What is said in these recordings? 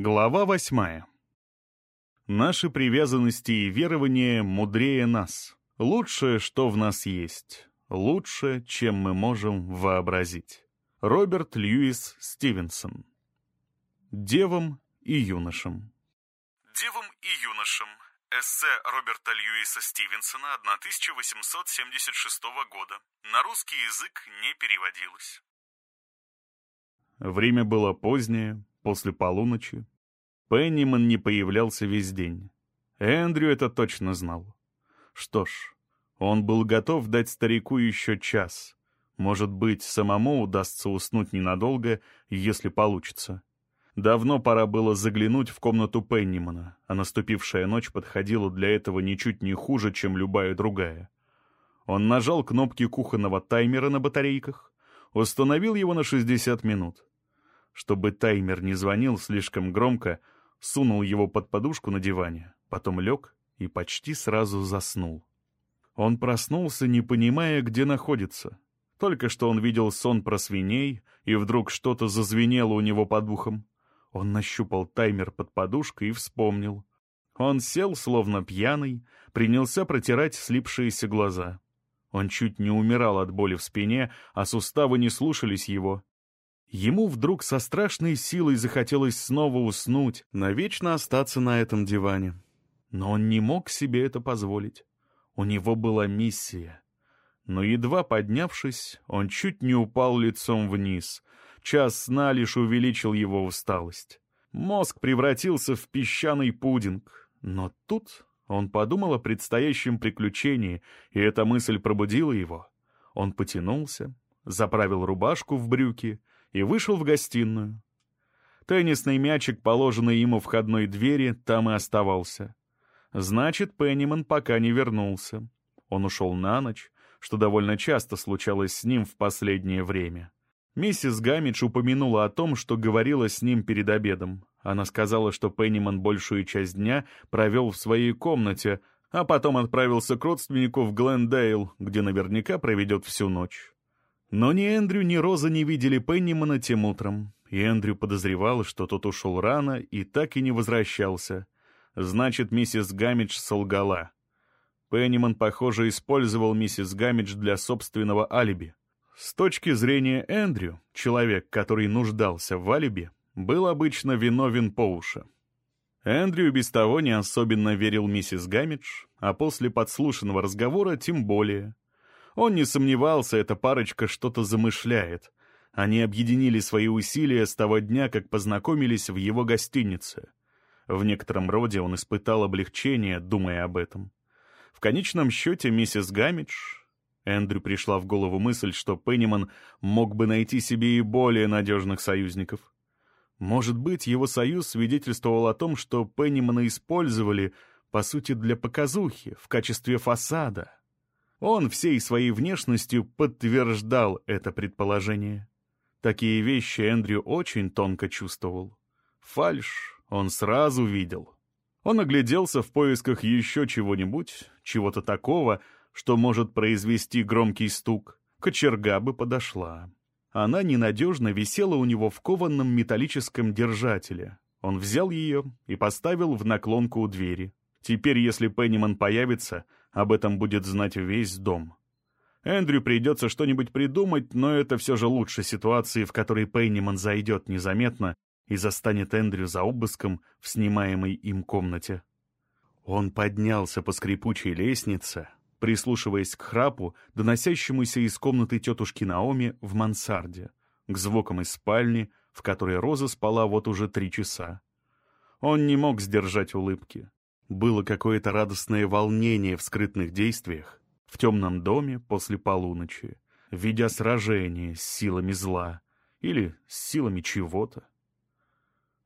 Глава восьмая. Наши привязанности и верования мудрее нас. Лучшее, что в нас есть. Лучше, чем мы можем вообразить. Роберт Льюис Стивенсон. Девам и юношам. Девам и юношам. Эссе Роберта Льюиса Стивенсона 1876 года. На русский язык не переводилось. Время было позднее, после полуночи. Пенниман не появлялся весь день. Эндрю это точно знал. Что ж, он был готов дать старику еще час. Может быть, самому удастся уснуть ненадолго, если получится. Давно пора было заглянуть в комнату Пеннимана, а наступившая ночь подходила для этого ничуть не хуже, чем любая другая. Он нажал кнопки кухонного таймера на батарейках, установил его на 60 минут. Чтобы таймер не звонил слишком громко, сунул его под подушку на диване, потом лег и почти сразу заснул. Он проснулся, не понимая, где находится. Только что он видел сон про свиней, и вдруг что-то зазвенело у него под ухом. Он нащупал таймер под подушкой и вспомнил. Он сел, словно пьяный, принялся протирать слипшиеся глаза. Он чуть не умирал от боли в спине, а суставы не слушались его. Ему вдруг со страшной силой захотелось снова уснуть, навечно остаться на этом диване. Но он не мог себе это позволить. У него была миссия. Но едва поднявшись, он чуть не упал лицом вниз. Час сна лишь увеличил его усталость. Мозг превратился в песчаный пудинг. Но тут он подумал о предстоящем приключении, и эта мысль пробудила его. Он потянулся, заправил рубашку в брюки и вышел в гостиную. Теннисный мячик, положенный ему в входной двери, там и оставался. Значит, Пенниман пока не вернулся. Он ушел на ночь, что довольно часто случалось с ним в последнее время. Миссис Гамидж упомянула о том, что говорила с ним перед обедом. Она сказала, что Пенниман большую часть дня провел в своей комнате, а потом отправился к родственнику в Глендейл, где наверняка проведет всю ночь. Но ни Эндрю, ни Роза не видели Пеннимана тем утром, и Эндрю подозревал, что тот ушел рано и так и не возвращался. Значит, миссис Гамидж солгала. Пенниман, похоже, использовал миссис Гамидж для собственного алиби. С точки зрения Эндрю, человек, который нуждался в алиби, был обычно виновен по уши. Эндрю без того не особенно верил миссис Гамидж, а после подслушанного разговора тем более — он не сомневался, эта парочка что-то замышляет. Они объединили свои усилия с того дня, как познакомились в его гостинице. В некотором роде он испытал облегчение, думая об этом. В конечном счете миссис Гамидж... Эндрю пришла в голову мысль, что Пенниман мог бы найти себе и более надежных союзников. Может быть, его союз свидетельствовал о том, что Пеннимана использовали, по сути, для показухи, в качестве фасада. Он всей своей внешностью подтверждал это предположение. Такие вещи Эндрю очень тонко чувствовал. Фальш он сразу видел. Он огляделся в поисках еще чего-нибудь, чего-то такого, что может произвести громкий стук. Кочерга бы подошла. Она ненадежно висела у него в кованном металлическом держателе. Он взял ее и поставил в наклонку у двери. Теперь, если Пенниман появится, об этом будет знать весь дом. Эндрю придется что-нибудь придумать, но это все же лучше ситуации, в которой Пенниман зайдет незаметно и застанет Эндрю за обыском в снимаемой им комнате. Он поднялся по скрипучей лестнице, прислушиваясь к храпу, доносящемуся из комнаты тетушки Наоми в мансарде, к звукам из спальни, в которой Роза спала вот уже три часа. Он не мог сдержать улыбки. Было какое-то радостное волнение в скрытных действиях, в темном доме после полуночи, видя сражение с силами зла или с силами чего-то.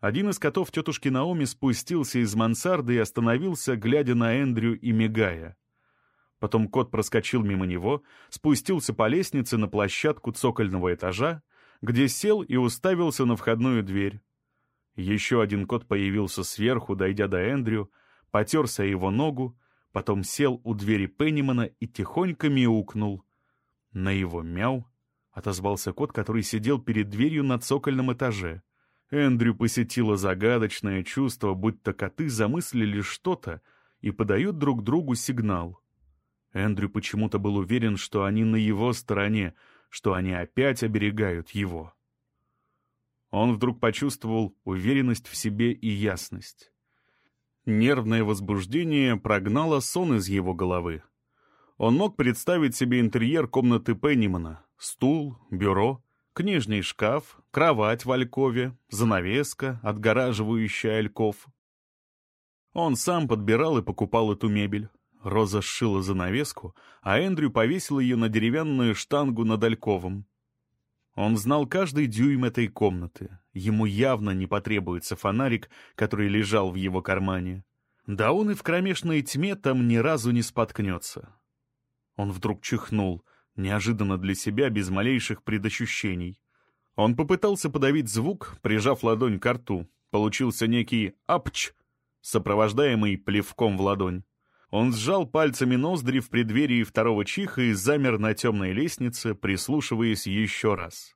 Один из котов тетушки Наоми спустился из мансарды и остановился, глядя на Эндрю и мигая. Потом кот проскочил мимо него, спустился по лестнице на площадку цокольного этажа, где сел и уставился на входную дверь. Еще один кот появился сверху, дойдя до Эндрю, потерся его ногу, потом сел у двери Пеннимана и тихонько мяукнул. На его мяу отозвался кот, который сидел перед дверью на цокольном этаже. Эндрю посетило загадочное чувство, будто коты замыслили что-то и подают друг другу сигнал. Эндрю почему-то был уверен, что они на его стороне, что они опять оберегают его. Он вдруг почувствовал уверенность в себе и ясность. Нервное возбуждение прогнало сон из его головы. Он мог представить себе интерьер комнаты Пеннимана. Стул, бюро, книжный шкаф, кровать в алькове, занавеска, отгораживающая альков. Он сам подбирал и покупал эту мебель. Роза сшила занавеску, а Эндрю повесил ее на деревянную штангу над альковом. Он знал каждый дюйм этой комнаты. Ему явно не потребуется фонарик, который лежал в его кармане. Да он и в кромешной тьме там ни разу не споткнется. Он вдруг чихнул, неожиданно для себя, без малейших предощущений. Он попытался подавить звук, прижав ладонь к рту. Получился некий «апч», сопровождаемый плевком в ладонь. Он сжал пальцами ноздри в преддверии второго чиха и замер на темной лестнице, прислушиваясь еще раз.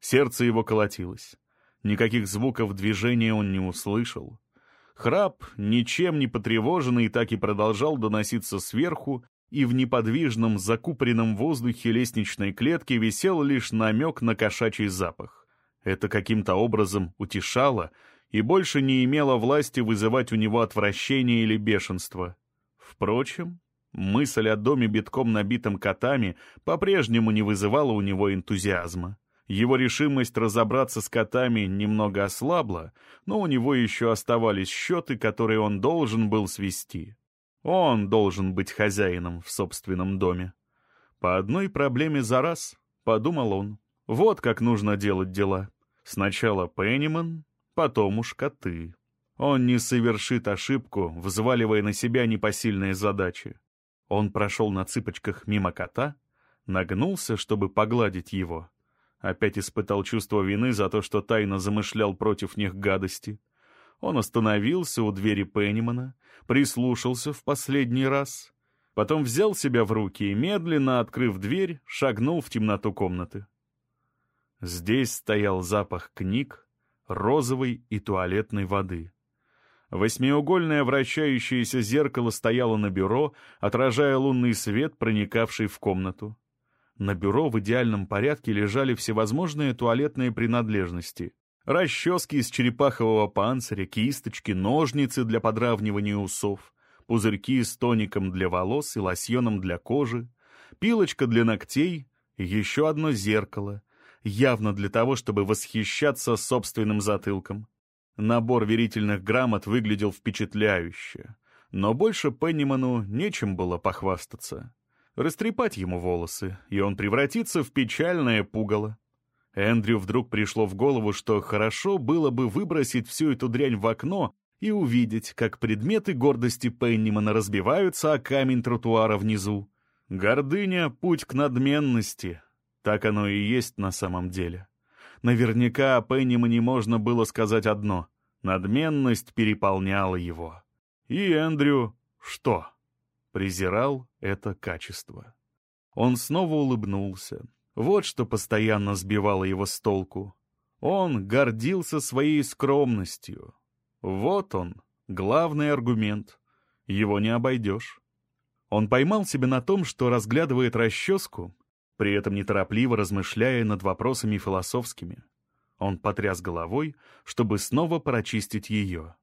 Сердце его колотилось. Никаких звуков движения он не услышал. Храп, ничем не потревоженный, так и продолжал доноситься сверху, и в неподвижном, закупоренном воздухе лестничной клетки висел лишь намек на кошачий запах. Это каким-то образом утешало и больше не имело власти вызывать у него отвращение или бешенство. Впрочем, мысль о доме битком набитом котами по-прежнему не вызывала у него энтузиазма. Его решимость разобраться с котами немного ослабла, но у него еще оставались счеты, которые он должен был свести. Он должен быть хозяином в собственном доме. По одной проблеме за раз, подумал он. Вот как нужно делать дела. Сначала Пенниман, потом уж коты. Он не совершит ошибку, взваливая на себя непосильные задачи. Он прошел на цыпочках мимо кота, нагнулся, чтобы погладить его. Опять испытал чувство вины за то, что тайно замышлял против них гадости. Он остановился у двери Пеннимана, прислушался в последний раз, потом взял себя в руки и, медленно открыв дверь, шагнул в темноту комнаты. Здесь стоял запах книг, розовой и туалетной воды. Восьмиугольное вращающееся зеркало стояло на бюро, отражая лунный свет, проникавший в комнату. На бюро в идеальном порядке лежали всевозможные туалетные принадлежности. Расчески из черепахового панциря, кисточки, ножницы для подравнивания усов, пузырьки с тоником для волос и лосьоном для кожи, пилочка для ногтей еще одно зеркало, явно для того, чтобы восхищаться собственным затылком. Набор верительных грамот выглядел впечатляюще, но больше Пенниману нечем было похвастаться. Растрепать ему волосы, и он превратится в печальное пугало. Эндрю вдруг пришло в голову, что хорошо было бы выбросить всю эту дрянь в окно и увидеть, как предметы гордости Пеннимана разбиваются о камень тротуара внизу. Гордыня — путь к надменности. Так оно и есть на самом деле. Наверняка о Пеннимане можно было сказать одно. Надменность переполняла его. И Эндрю что? Презирал это качество. Он снова улыбнулся. Вот что постоянно сбивало его с толку. Он гордился своей скромностью. Вот он, главный аргумент. Его не обойдешь. Он поймал себя на том, что разглядывает расческу, при этом неторопливо размышляя над вопросами философскими. Он потряс головой, чтобы снова прочистить ее.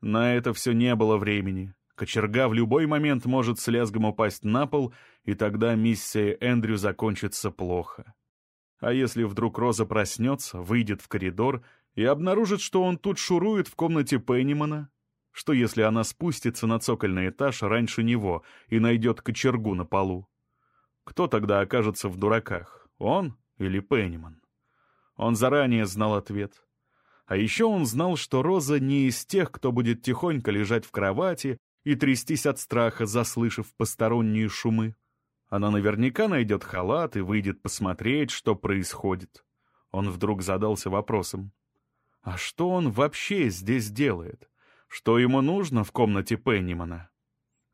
На это все не было времени. Кочерга в любой момент может с лязгом упасть на пол, и тогда миссия Эндрю закончится плохо. А если вдруг Роза проснется, выйдет в коридор и обнаружит, что он тут шурует в комнате Пеннимана? Что если она спустится на цокольный этаж раньше него и найдет кочергу на полу? Кто тогда окажется в дураках, он или Пенниман? Он заранее знал ответ. А еще он знал, что Роза не из тех, кто будет тихонько лежать в кровати и трястись от страха, заслышав посторонние шумы. Она наверняка найдет халат и выйдет посмотреть, что происходит. Он вдруг задался вопросом. А что он вообще здесь делает? Что ему нужно в комнате Пеннимана?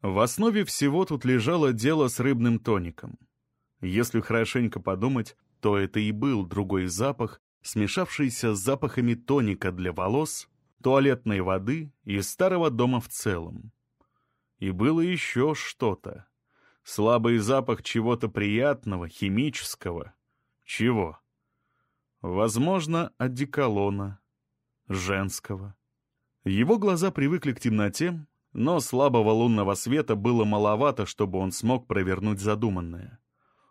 В основе всего тут лежало дело с рыбным тоником. Если хорошенько подумать, то это и был другой запах, смешавшийся с запахами тоника для волос, туалетной воды и старого дома в целом. И было еще что-то. Слабый запах чего-то приятного, химического. Чего? Возможно, одеколона. Женского. Его глаза привыкли к темноте, но слабого лунного света было маловато, чтобы он смог провернуть задуманное.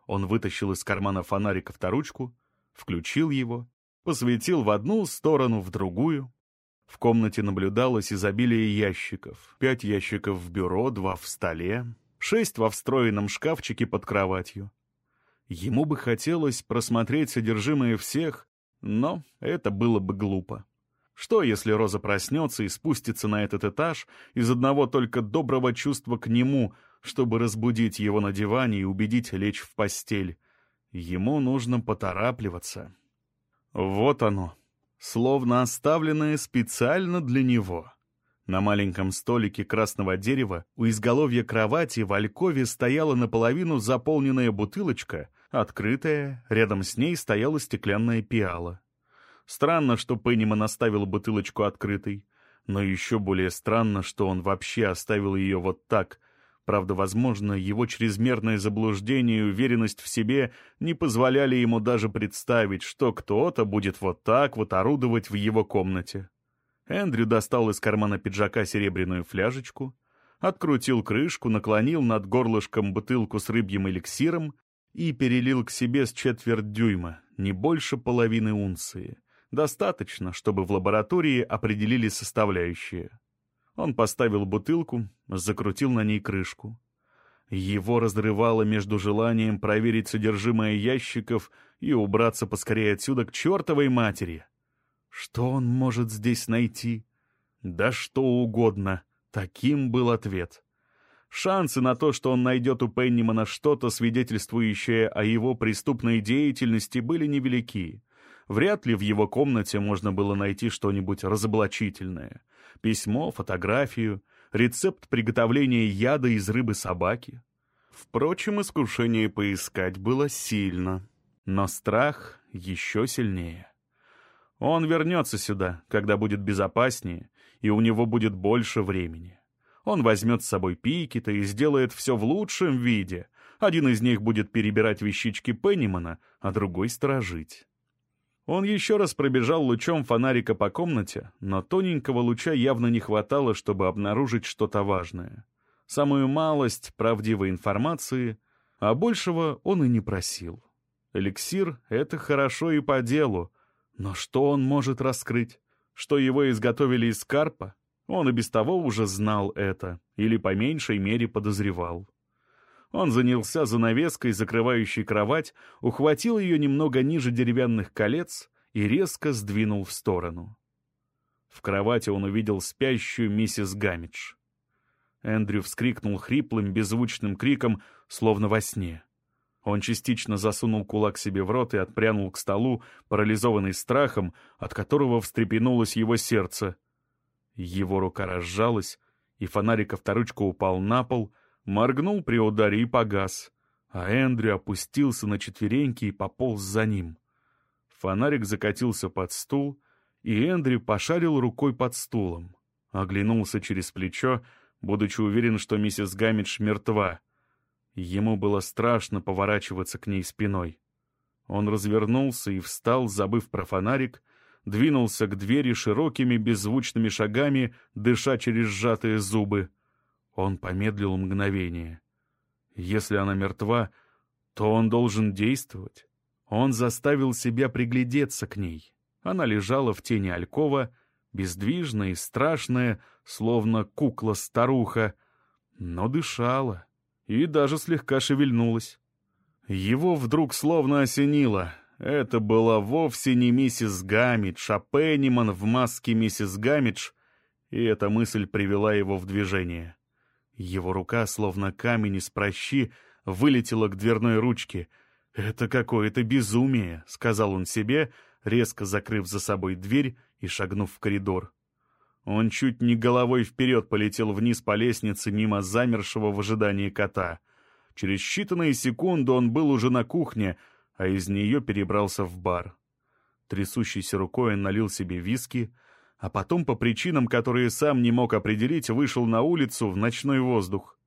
Он вытащил из кармана фонарик авторучку, включил его, посветил в одну сторону, в другую. В комнате наблюдалось изобилие ящиков. Пять ящиков в бюро, два в столе, шесть во встроенном шкафчике под кроватью. Ему бы хотелось просмотреть содержимое всех, но это было бы глупо. Что, если Роза проснется и спустится на этот этаж из одного только доброго чувства к нему, чтобы разбудить его на диване и убедить лечь в постель? Ему нужно поторапливаться. Вот оно, словно оставленное специально для него. На маленьком столике красного дерева у изголовья кровати в алькове стояла наполовину заполненная бутылочка, открытая, рядом с ней стояла стеклянная пиала. Странно, что Пенниман оставил бутылочку открытой, но еще более странно, что он вообще оставил ее вот так. Правда, возможно, его чрезмерное заблуждение и уверенность в себе не позволяли ему даже представить, что кто-то будет вот так вот орудовать в его комнате. Эндрю достал из кармана пиджака серебряную фляжечку, открутил крышку, наклонил над горлышком бутылку с рыбьим эликсиром и перелил к себе с четверть дюйма, не больше половины унции — Достаточно, чтобы в лаборатории определили составляющие. Он поставил бутылку, закрутил на ней крышку. Его разрывало между желанием проверить содержимое ящиков и убраться поскорее отсюда к чертовой матери. Что он может здесь найти? Да что угодно. Таким был ответ. Шансы на то, что он найдет у Пеннимана что-то, свидетельствующее о его преступной деятельности, были невелики. Вряд ли в его комнате можно было найти что-нибудь разоблачительное. Письмо, фотографию, рецепт приготовления яда из рыбы собаки. Впрочем, искушение поискать было сильно, но страх еще сильнее. Он вернется сюда, когда будет безопаснее, и у него будет больше времени. Он возьмет с собой Пикета и сделает все в лучшем виде. Один из них будет перебирать вещички Пеннимана, а другой — сторожить. Он еще раз пробежал лучом фонарика по комнате, но тоненького луча явно не хватало, чтобы обнаружить что-то важное. Самую малость правдивой информации, а большего он и не просил. Эликсир — это хорошо и по делу, но что он может раскрыть? Что его изготовили из карпа? Он и без того уже знал это, или по меньшей мере подозревал. Он занялся занавеской, закрывающей кровать, ухватил ее немного ниже деревянных колец и резко сдвинул в сторону. В кровати он увидел спящую миссис Гамидж. Эндрю вскрикнул хриплым, беззвучным криком, словно во сне. Он частично засунул кулак себе в рот и отпрянул к столу, парализованный страхом, от которого встрепенулось его сердце. Его рука разжалась, и фонарик авторучка упал на пол, моргнул при ударе и погас, а Эндрю опустился на четвереньки и пополз за ним. Фонарик закатился под стул, и Эндрю пошарил рукой под стулом. Оглянулся через плечо, будучи уверен, что миссис Гаммидж мертва. Ему было страшно поворачиваться к ней спиной. Он развернулся и встал, забыв про фонарик, двинулся к двери широкими беззвучными шагами, дыша через сжатые зубы. Он помедлил мгновение. Если она мертва, то он должен действовать. Он заставил себя приглядеться к ней. Она лежала в тени Алькова, бездвижная и страшная, словно кукла-старуха, но дышала и даже слегка шевельнулась. Его вдруг словно осенило. Это была вовсе не миссис Гамидж, а Пенниман в маске миссис Гамидж, и эта мысль привела его в движение. Его рука, словно камень из прощи, вылетела к дверной ручке. «Это какое-то безумие», — сказал он себе, резко закрыв за собой дверь и шагнув в коридор. Он чуть не головой вперед полетел вниз по лестнице мимо замершего в ожидании кота. Через считанные секунды он был уже на кухне, а из нее перебрался в бар. Трясущейся рукой он налил себе виски, а потом, по причинам, которые сам не мог определить, вышел на улицу в ночной воздух.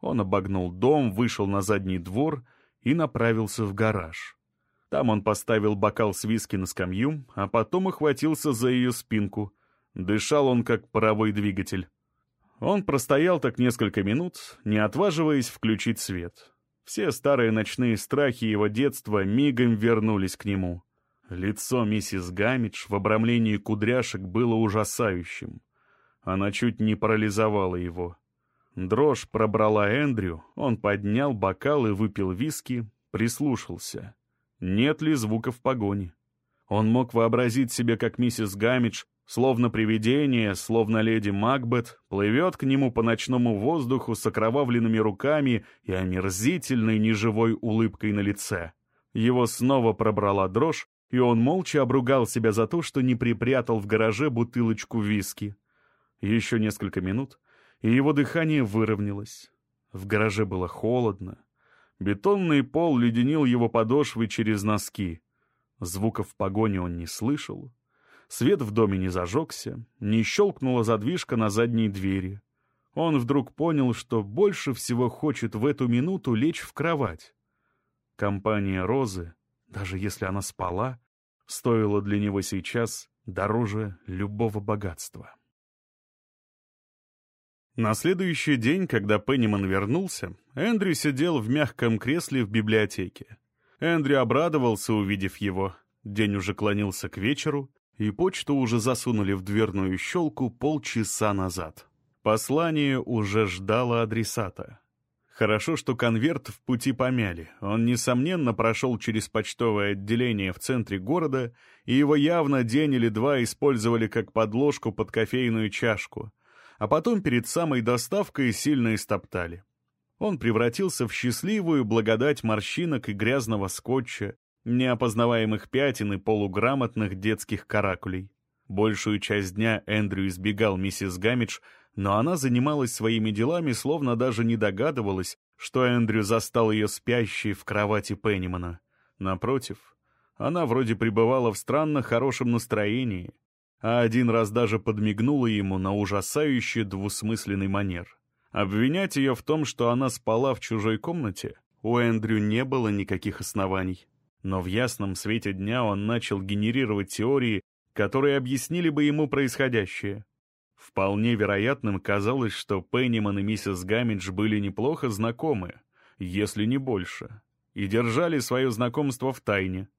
Он обогнул дом, вышел на задний двор и направился в гараж. Там он поставил бокал с виски на скамью, а потом охватился за ее спинку. Дышал он, как паровой двигатель. Он простоял так несколько минут, не отваживаясь включить свет. Все старые ночные страхи его детства мигом вернулись к нему. Лицо миссис Гамидж в обрамлении кудряшек было ужасающим. Она чуть не парализовала его. Дрожь пробрала Эндрю, он поднял бокал и выпил виски, прислушался. Нет ли звуков погони? Он мог вообразить себе, как миссис Гамидж, словно привидение, словно леди Макбет, плывет к нему по ночному воздуху с окровавленными руками и омерзительной неживой улыбкой на лице. Его снова пробрала дрожь, и он молча обругал себя за то, что не припрятал в гараже бутылочку виски. Еще несколько минут, и его дыхание выровнялось. В гараже было холодно. Бетонный пол леденил его подошвы через носки. Звуков погони он не слышал. Свет в доме не зажегся, не щелкнула задвижка на задней двери. Он вдруг понял, что больше всего хочет в эту минуту лечь в кровать. Компания Розы, даже если она спала, стоила для него сейчас дороже любого богатства. На следующий день, когда Пенниман вернулся, Эндрю сидел в мягком кресле в библиотеке. Эндрю обрадовался, увидев его. День уже клонился к вечеру, и почту уже засунули в дверную щелку полчаса назад. Послание уже ждало адресата. Хорошо, что конверт в пути помяли. Он, несомненно, прошел через почтовое отделение в центре города, и его явно день или два использовали как подложку под кофейную чашку — а потом перед самой доставкой сильно истоптали. Он превратился в счастливую благодать морщинок и грязного скотча, неопознаваемых пятен и полуграмотных детских каракулей. Большую часть дня Эндрю избегал миссис Гамидж, но она занималась своими делами, словно даже не догадывалась, что Эндрю застал ее спящей в кровати Пеннимана. Напротив, она вроде пребывала в странно хорошем настроении, а один раз даже подмигнула ему на ужасающий двусмысленный манер. Обвинять ее в том, что она спала в чужой комнате, у Эндрю не было никаких оснований. Но в ясном свете дня он начал генерировать теории, которые объяснили бы ему происходящее. Вполне вероятным казалось, что Пенниман и миссис Гаммидж были неплохо знакомы, если не больше, и держали свое знакомство в тайне —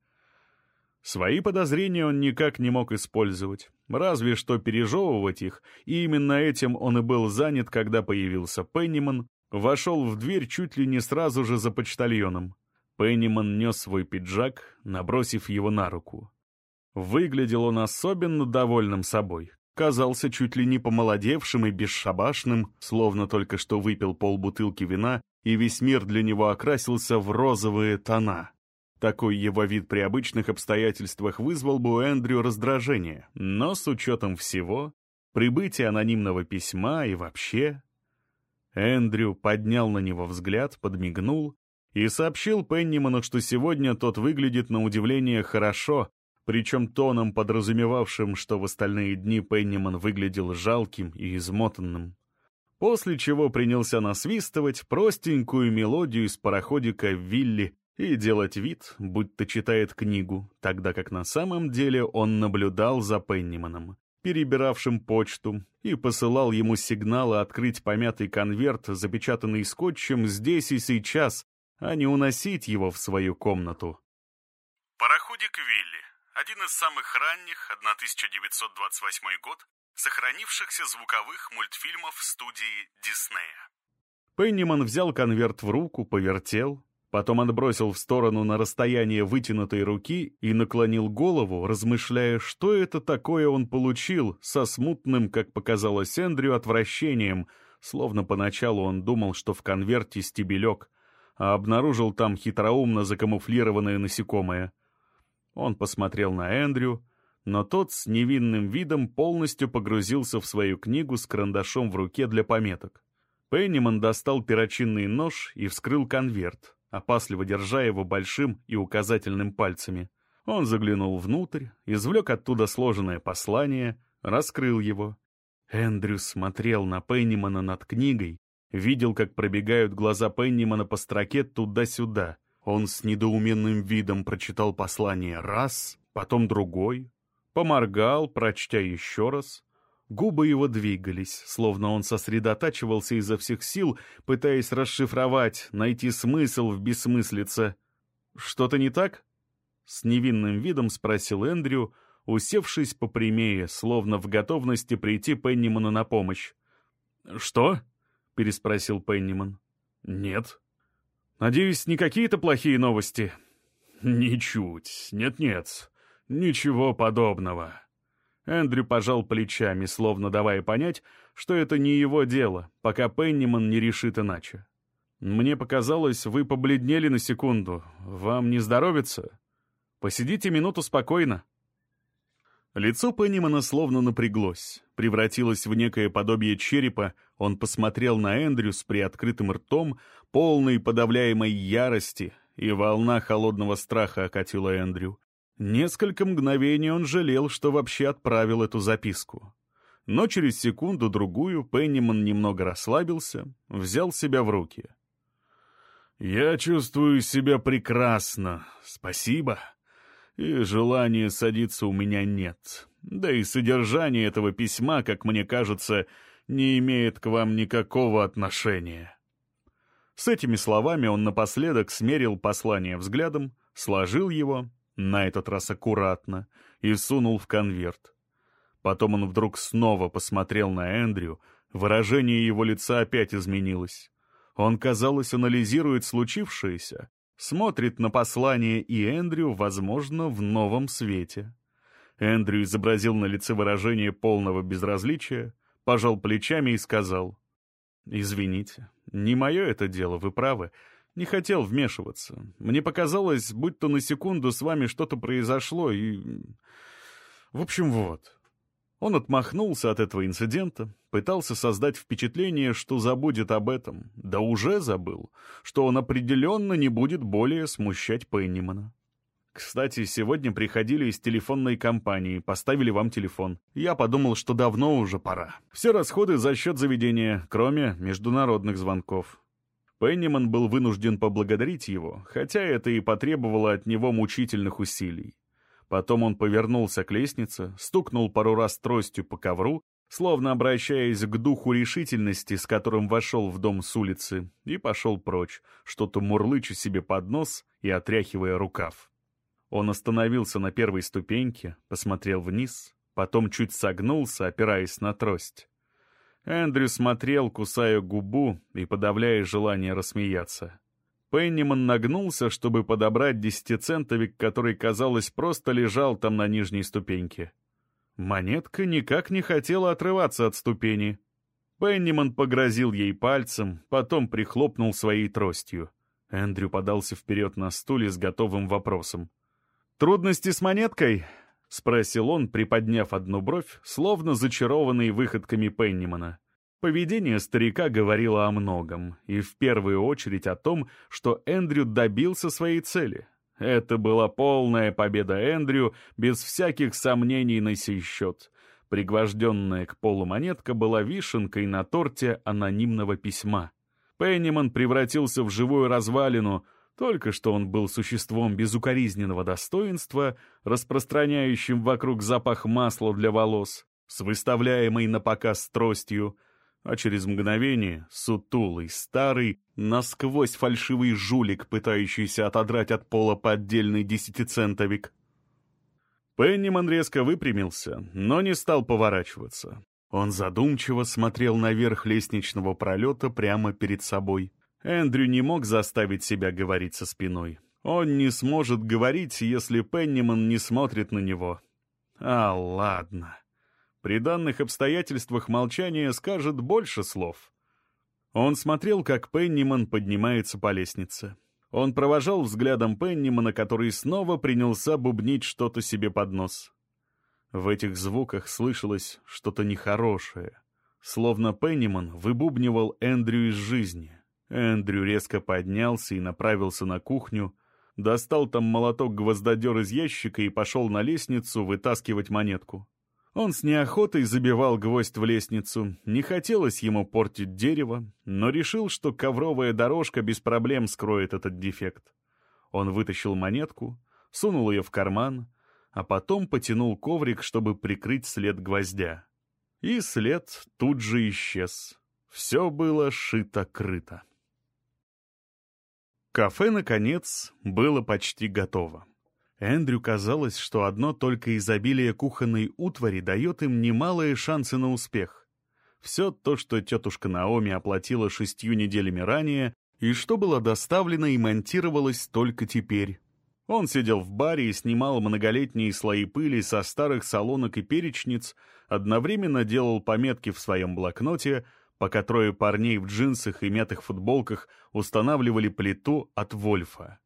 Свои подозрения он никак не мог использовать, разве что пережевывать их, и именно этим он и был занят, когда появился Пенниман, вошел в дверь чуть ли не сразу же за почтальоном. Пенниман нес свой пиджак, набросив его на руку. Выглядел он особенно довольным собой. Казался чуть ли не помолодевшим и бесшабашным, словно только что выпил полбутылки вина, и весь мир для него окрасился в розовые тона. Такой его вид при обычных обстоятельствах вызвал бы у Эндрю раздражение, но с учетом всего, прибытия анонимного письма и вообще... Эндрю поднял на него взгляд, подмигнул и сообщил Пенниману, что сегодня тот выглядит на удивление хорошо, причем тоном, подразумевавшим, что в остальные дни Пенниман выглядел жалким и измотанным. После чего принялся насвистывать простенькую мелодию из пароходика «Вилли», и делать вид, будто читает книгу, тогда как на самом деле он наблюдал за Пенниманом, перебиравшим почту, и посылал ему сигналы открыть помятый конверт, запечатанный скотчем здесь и сейчас, а не уносить его в свою комнату. Пароходик Вилли. Один из самых ранних, 1928 год, сохранившихся звуковых мультфильмов студии Диснея. Пенниман взял конверт в руку, повертел, Потом отбросил в сторону на расстояние вытянутой руки и наклонил голову, размышляя, что это такое он получил, со смутным, как показалось Эндрю, отвращением, словно поначалу он думал, что в конверте стебелек, а обнаружил там хитроумно закамуфлированное насекомое. Он посмотрел на Эндрю, но тот с невинным видом полностью погрузился в свою книгу с карандашом в руке для пометок. Пенниман достал перочинный нож и вскрыл конверт, опасливо держа его большим и указательным пальцами. Он заглянул внутрь, извлек оттуда сложенное послание, раскрыл его. Эндрю смотрел на Пеннимана над книгой, видел, как пробегают глаза Пеннимана по строке туда-сюда. Он с недоуменным видом прочитал послание раз, потом другой, поморгал, прочтя еще раз. Губы его двигались, словно он сосредотачивался изо всех сил, пытаясь расшифровать, найти смысл в бессмыслице. «Что-то не так?» — с невинным видом спросил Эндрю, усевшись попрямее, словно в готовности прийти Пенниману на помощь. «Что?» — переспросил Пенниман. «Нет». «Надеюсь, не какие-то плохие новости?» «Ничуть. Нет-нет. Ничего подобного». Эндрю пожал плечами, словно давая понять, что это не его дело, пока Пенниман не решит иначе. «Мне показалось, вы побледнели на секунду. Вам не здоровится? Посидите минуту спокойно». Лицо Пеннимана словно напряглось, превратилось в некое подобие черепа, он посмотрел на Эндрю с приоткрытым ртом, полной подавляемой ярости, и волна холодного страха окатила Эндрю. Несколько мгновений он жалел, что вообще отправил эту записку. Но через секунду-другую Пенниман немного расслабился, взял себя в руки. «Я чувствую себя прекрасно, спасибо. И желания садиться у меня нет. Да и содержание этого письма, как мне кажется, не имеет к вам никакого отношения». С этими словами он напоследок смерил послание взглядом, сложил его на этот раз аккуратно, и сунул в конверт. Потом он вдруг снова посмотрел на Эндрю, выражение его лица опять изменилось. Он, казалось, анализирует случившееся, смотрит на послание и Эндрю, возможно, в новом свете. Эндрю изобразил на лице выражение полного безразличия, пожал плечами и сказал, «Извините, не мое это дело, вы правы, не хотел вмешиваться. Мне показалось, будь то на секунду с вами что-то произошло, и... В общем, вот. Он отмахнулся от этого инцидента, пытался создать впечатление, что забудет об этом. Да уже забыл, что он определенно не будет более смущать Пеннимана. Кстати, сегодня приходили из телефонной компании, поставили вам телефон. Я подумал, что давно уже пора. Все расходы за счет заведения, кроме международных звонков. Пенниман был вынужден поблагодарить его, хотя это и потребовало от него мучительных усилий. Потом он повернулся к лестнице, стукнул пару раз тростью по ковру, словно обращаясь к духу решительности, с которым вошел в дом с улицы, и пошел прочь, что-то мурлыча себе под нос и отряхивая рукав. Он остановился на первой ступеньке, посмотрел вниз, потом чуть согнулся, опираясь на трость. Эндрю смотрел, кусая губу и подавляя желание рассмеяться. Пенниман нагнулся, чтобы подобрать десятицентовик, который, казалось, просто лежал там на нижней ступеньке. Монетка никак не хотела отрываться от ступени. Пенниман погрозил ей пальцем, потом прихлопнул своей тростью. Эндрю подался вперед на стуле с готовым вопросом. «Трудности с монеткой?» — спросил он, приподняв одну бровь, словно зачарованный выходками Пеннимана. Поведение старика говорило о многом, и в первую очередь о том, что Эндрю добился своей цели. Это была полная победа Эндрю, без всяких сомнений на сей счет. Пригвожденная к полу монетка была вишенкой на торте анонимного письма. Пенниман превратился в живую развалину — только что он был существом безукоризненного достоинства, распространяющим вокруг запах масла для волос, с выставляемой на показ тростью, а через мгновение сутулый, старый, насквозь фальшивый жулик, пытающийся отодрать от пола поддельный десятицентовик. Пенниман резко выпрямился, но не стал поворачиваться. Он задумчиво смотрел наверх лестничного пролета прямо перед собой — Эндрю не мог заставить себя говорить со спиной. Он не сможет говорить, если Пенниман не смотрит на него. А, ладно. При данных обстоятельствах молчание скажет больше слов. Он смотрел, как Пенниман поднимается по лестнице. Он провожал взглядом Пеннимана, который снова принялся бубнить что-то себе под нос. В этих звуках слышалось что-то нехорошее, словно Пенниман выбубнивал Эндрю из жизни. Эндрю резко поднялся и направился на кухню. достал там молоток-гвоздодер из ящика и пошел на лестницу вытаскивать монетку. Он с неохотой забивал гвоздь в лестницу, не хотелось ему портить дерево, но решил, что ковровая дорожка без проблем скроет этот дефект. Он вытащил монетку, сунул ее в карман, а потом потянул коврик, чтобы прикрыть след гвоздя. И след тут же исчез. Все было шито-крыто. Кафе, наконец, было почти готово. Эндрю казалось, что одно только изобилие кухонной утвари дает им немалые шансы на успех. Все то, что тетушка Наоми оплатила шестью неделями ранее, и что было доставлено и монтировалось только теперь. Он сидел в баре и снимал многолетние слои пыли со старых салонок и перечниц, одновременно делал пометки в своем блокноте, пока трое парней в джинсах и мятых футболках устанавливали плиту от Вольфа.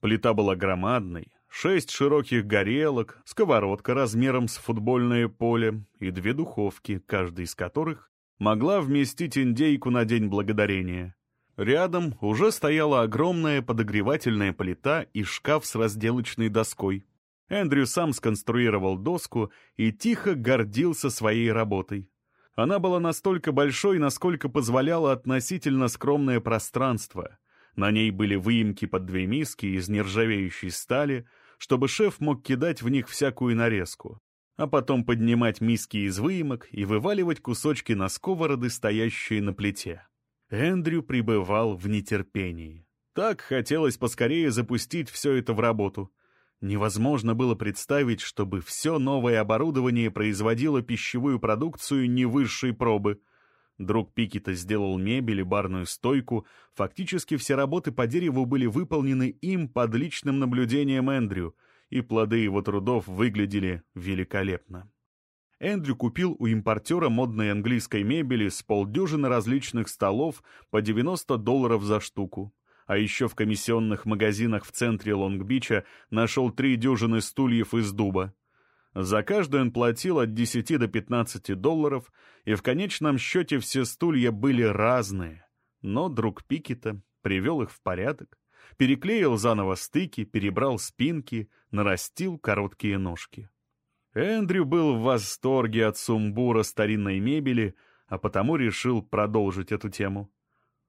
Плита была громадной, шесть широких горелок, сковородка размером с футбольное поле и две духовки, каждая из которых могла вместить индейку на День Благодарения. Рядом уже стояла огромная подогревательная плита и шкаф с разделочной доской. Эндрю сам сконструировал доску и тихо гордился своей работой. Она была настолько большой, насколько позволяло относительно скромное пространство. На ней были выемки под две миски из нержавеющей стали, чтобы шеф мог кидать в них всякую нарезку, а потом поднимать миски из выемок и вываливать кусочки на сковороды, стоящие на плите. Эндрю пребывал в нетерпении. Так хотелось поскорее запустить все это в работу — Невозможно было представить, чтобы все новое оборудование производило пищевую продукцию не высшей пробы. Друг Пикета сделал мебель и барную стойку, фактически все работы по дереву были выполнены им под личным наблюдением Эндрю, и плоды его трудов выглядели великолепно. Эндрю купил у импортера модной английской мебели с полдюжины различных столов по 90 долларов за штуку а еще в комиссионных магазинах в центре Лонг-Бича нашел три дюжины стульев из дуба. За каждую он платил от 10 до 15 долларов, и в конечном счете все стулья были разные. Но друг Пикета привел их в порядок, переклеил заново стыки, перебрал спинки, нарастил короткие ножки. Эндрю был в восторге от сумбура старинной мебели, а потому решил продолжить эту тему.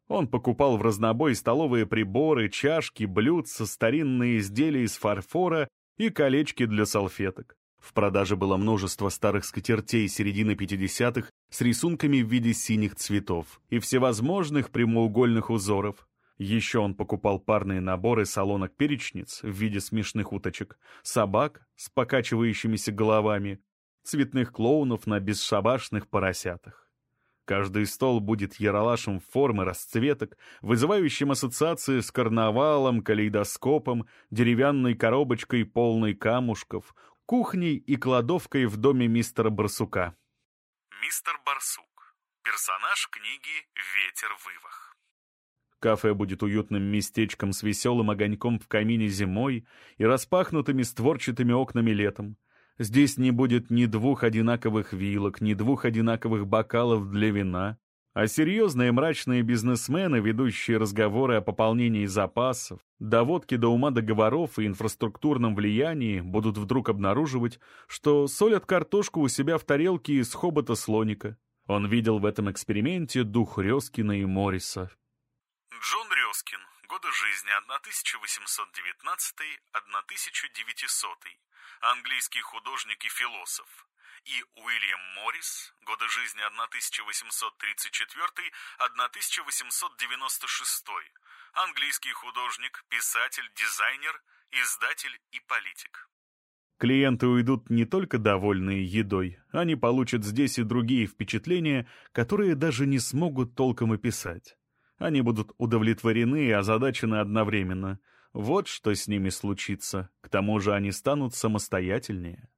Он покупал в разнобой столовые приборы, чашки, блюдца, старинные изделия из фарфора и колечки для салфеток. В продаже было множество старых скатертей середины 50-х с рисунками в виде синих цветов и всевозможных прямоугольных узоров. Еще он покупал парные наборы салонок-перечниц в виде смешных уточек, собак с покачивающимися головами, цветных клоунов на бесшабашных поросятах. Каждый стол будет яролашем формы расцветок, вызывающим ассоциации с карнавалом, калейдоскопом, деревянной коробочкой, полной камушков, кухней и кладовкой в доме мистера Барсука. Мистер Барсук. Персонаж книги «Ветер вывах». Кафе будет уютным местечком с веселым огоньком в камине зимой и распахнутыми створчатыми окнами летом. Здесь не будет ни двух одинаковых вилок, ни двух одинаковых бокалов для вина, а серьезные мрачные бизнесмены, ведущие разговоры о пополнении запасов, доводке до ума договоров и инфраструктурном влиянии, будут вдруг обнаруживать, что солят картошку у себя в тарелке из хобота слоника. Он видел в этом эксперименте дух Резкина и Морриса. Джон Резкин. Годы жизни 1819-1900 английский художник и философ, и Уильям Моррис, годы жизни 1834-1896, английский художник, писатель, дизайнер, издатель и политик. Клиенты уйдут не только довольные едой, они получат здесь и другие впечатления, которые даже не смогут толком описать. Они будут удовлетворены и озадачены одновременно — вот что с ними случится. К тому же они станут самостоятельнее.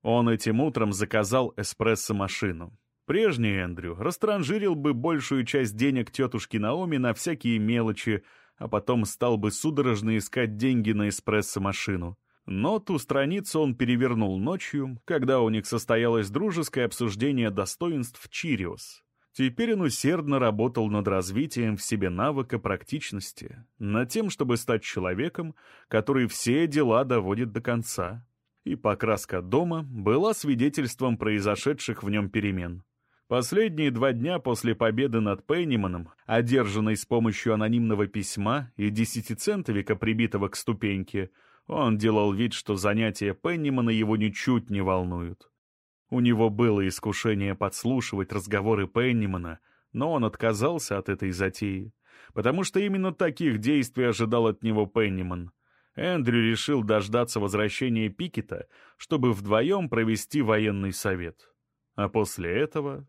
Он этим утром заказал эспрессо-машину. Прежний Эндрю растранжирил бы большую часть денег тетушки Наоми на всякие мелочи, а потом стал бы судорожно искать деньги на эспрессо-машину. Но ту страницу он перевернул ночью, когда у них состоялось дружеское обсуждение достоинств Чириос. Теперь он усердно работал над развитием в себе навыка практичности, над тем, чтобы стать человеком, который все дела доводит до конца. И покраска дома была свидетельством произошедших в нем перемен. Последние два дня после победы над Пенниманом, одержанной с помощью анонимного письма и десятицентовика, прибитого к ступеньке, он делал вид, что занятия Пеннимана его ничуть не волнуют. У него было искушение подслушивать разговоры Пеннимана, но он отказался от этой затеи, потому что именно таких действий ожидал от него Пенниман. Эндрю решил дождаться возвращения Пикета, чтобы вдвоем провести военный совет. А после этого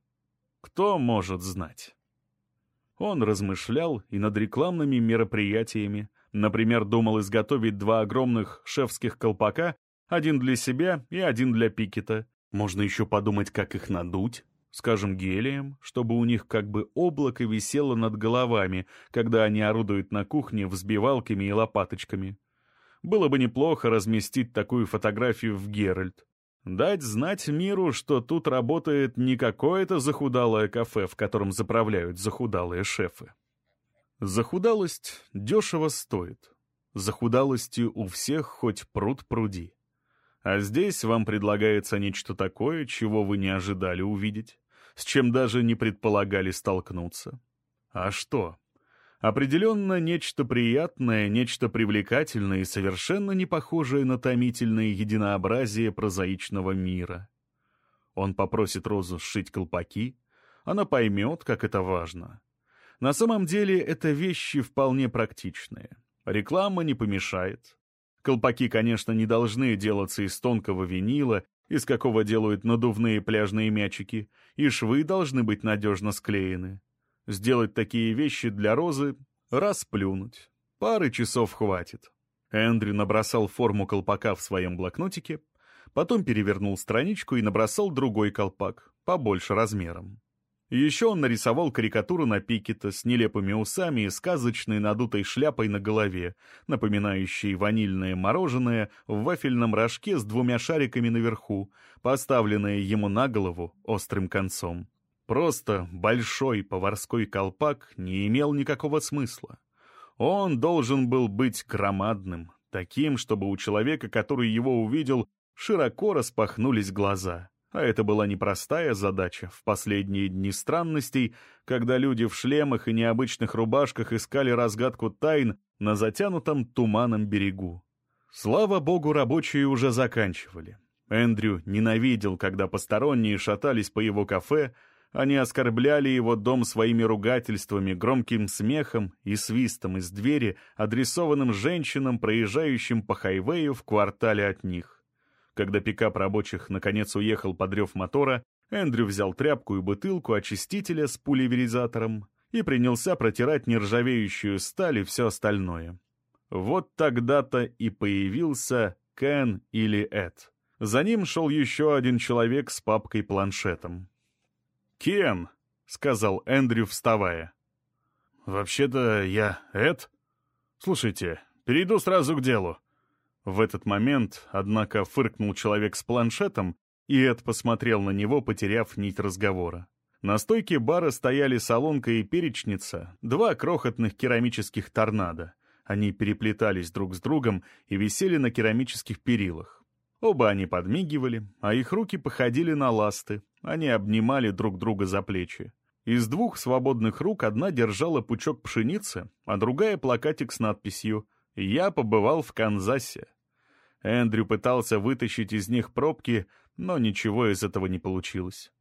кто может знать? Он размышлял и над рекламными мероприятиями, например, думал изготовить два огромных шефских колпака, один для себя и один для Пикета, можно еще подумать, как их надуть, скажем, гелием, чтобы у них как бы облако висело над головами, когда они орудуют на кухне взбивалками и лопаточками. Было бы неплохо разместить такую фотографию в Геральт. Дать знать миру, что тут работает не какое-то захудалое кафе, в котором заправляют захудалые шефы. Захудалость дешево стоит. Захудалостью у всех хоть пруд пруди. А здесь вам предлагается нечто такое, чего вы не ожидали увидеть, с чем даже не предполагали столкнуться. А что? Определенно нечто приятное, нечто привлекательное и совершенно не похожее на томительное единообразие прозаичного мира. Он попросит Розу сшить колпаки, она поймет, как это важно. На самом деле это вещи вполне практичные. Реклама не помешает. Колпаки, конечно, не должны делаться из тонкого винила, из какого делают надувные пляжные мячики, и швы должны быть надежно склеены. Сделать такие вещи для Розы — расплюнуть. Пары часов хватит. Эндрю набросал форму колпака в своем блокнотике, потом перевернул страничку и набросал другой колпак, побольше размером. Еще он нарисовал карикатуру на Пикета с нелепыми усами и сказочной надутой шляпой на голове, напоминающей ванильное мороженое в вафельном рожке с двумя шариками наверху, поставленное ему на голову острым концом. Просто большой поварской колпак не имел никакого смысла. Он должен был быть громадным, таким, чтобы у человека, который его увидел, широко распахнулись глаза. А это была непростая задача в последние дни странностей, когда люди в шлемах и необычных рубашках искали разгадку тайн на затянутом туманом берегу. Слава богу, рабочие уже заканчивали. Эндрю ненавидел, когда посторонние шатались по его кафе, они оскорбляли его дом своими ругательствами, громким смехом и свистом из двери, адресованным женщинам, проезжающим по хайвею в квартале от них. Когда пикап рабочих наконец уехал под рев мотора, Эндрю взял тряпку и бутылку очистителя с пулеверизатором и принялся протирать нержавеющую сталь и все остальное. Вот тогда-то и появился Кен или Эд. За ним шел еще один человек с папкой-планшетом. «Кен», — сказал Эндрю, вставая. «Вообще-то я Эд. Слушайте, перейду сразу к делу. В этот момент, однако, фыркнул человек с планшетом, и Эд посмотрел на него, потеряв нить разговора. На стойке бара стояли солонка и перечница, два крохотных керамических торнадо. Они переплетались друг с другом и висели на керамических перилах. Оба они подмигивали, а их руки походили на ласты. Они обнимали друг друга за плечи. Из двух свободных рук одна держала пучок пшеницы, а другая — плакатик с надписью «Я побывал в Канзасе». Эндрю пытался вытащить из них пробки, но ничего из этого не получилось.